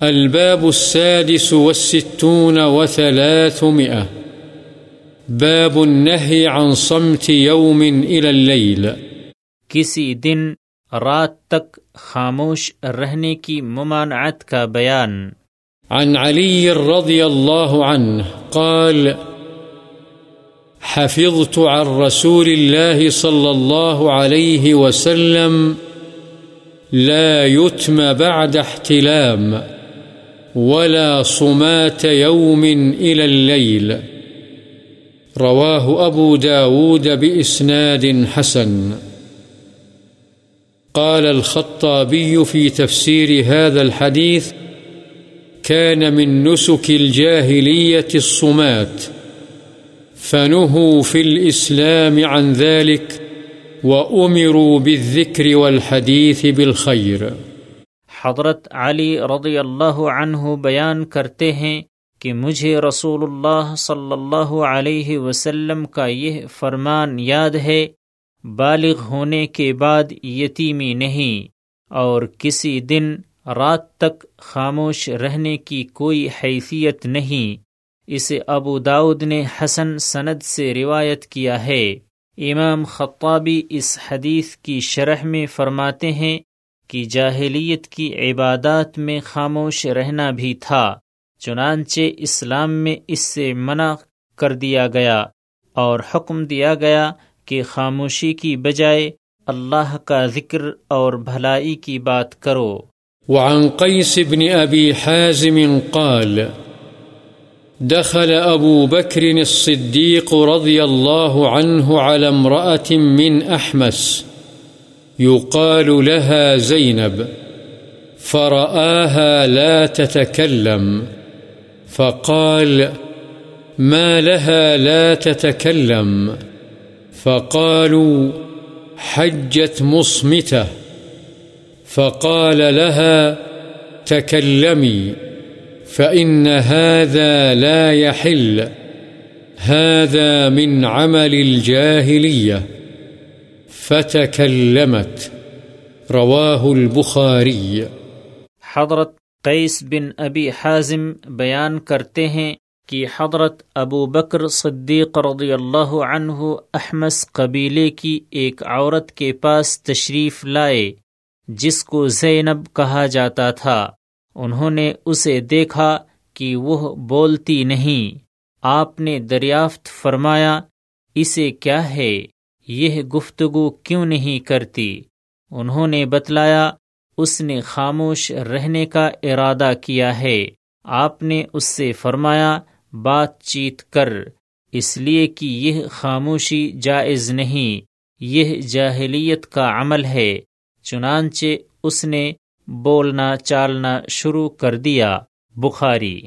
الباب السادس والستون وثلاثمئة باب النهي عن صمت يوم إلى الليل. کسی دن رات تک خاموش رہنے کی ممانعت کا بیان۔ عن علي رضي الله عنه قال حفظت عن رسول الله صلى الله عليه وسلم لا يتم بعد احتلام۔ ولا صمات يوم إلى الليل. رواه أبو داود بإسناد حسن. قال الخطابي في تفسير هذا الحديث كان من نسك الجاهلية الصمات. فنهوا في الإسلام عن ذلك وأمروا بالذكر والحديث بالخير. حضرت علی رضی اللہ عنہ بیان کرتے ہیں کہ مجھے رسول اللہ صلی اللہ علیہ وسلم کا یہ فرمان یاد ہے، بالغ ہونے کے بعد یتیمی نہیں اور کسی دن رات تک خاموش رہنے کی کوئی حیثیت نہیں۔ اسے ابو داود نے حسن سند سے روایت کیا ہے۔ امام خطابی اس حدیث کی شرح میں فرماتے ہیں کہ جاہلیت کی عبادات میں خاموش رہنا بھی تھا، چنانچہ اسلام میں اس سے منع کر دیا گیا اور حکم دیا گیا کہ خاموشی کی بجائے اللہ کا ذکر اور بھلائی کی بات کرو۔ وعن قيس بن أبي حازم قال، دخل أبو بكر الصديق رضي الله عنه على امرأة من أحمس يقال لها زينب، فرآها لا تتكلم، فقال ما لها لا تتكلم، فقالوا حجت مصمته فقال لها تكلمي، فإن هذا لا يحل، هذا من عمل الجاهلية. فتكلمت رواه البخاري حضرت قیس بن ابی حازم بیان کرتے ہیں کہ حضرت ابو بکر صدیق رضی اللہ عنہ احمس قبیلے کی ایک عورت کے پاس تشریف لائے، جس کو زینب کہا جاتا تھا۔ انہوں نے اسے دیکھا کہ وہ بولتی نہیں۔ آپ نے دریافت فرمایا، اسے کیا ہے؟ یہ گفتگو کیوں نہیں کرتی؟ انہوں نے بتلایا، اس نے خاموش رہنے کا ارادہ کیا ہے۔ آپ نے اس سے فرمایا، بات چیت کر۔ اس لیے کہ یہ خاموشی جائز نہیں، یہ جاہلیت کا عمل ہے۔ چنانچہ اس نے بولنا، چالنا شروع کر دیا۔ بخاری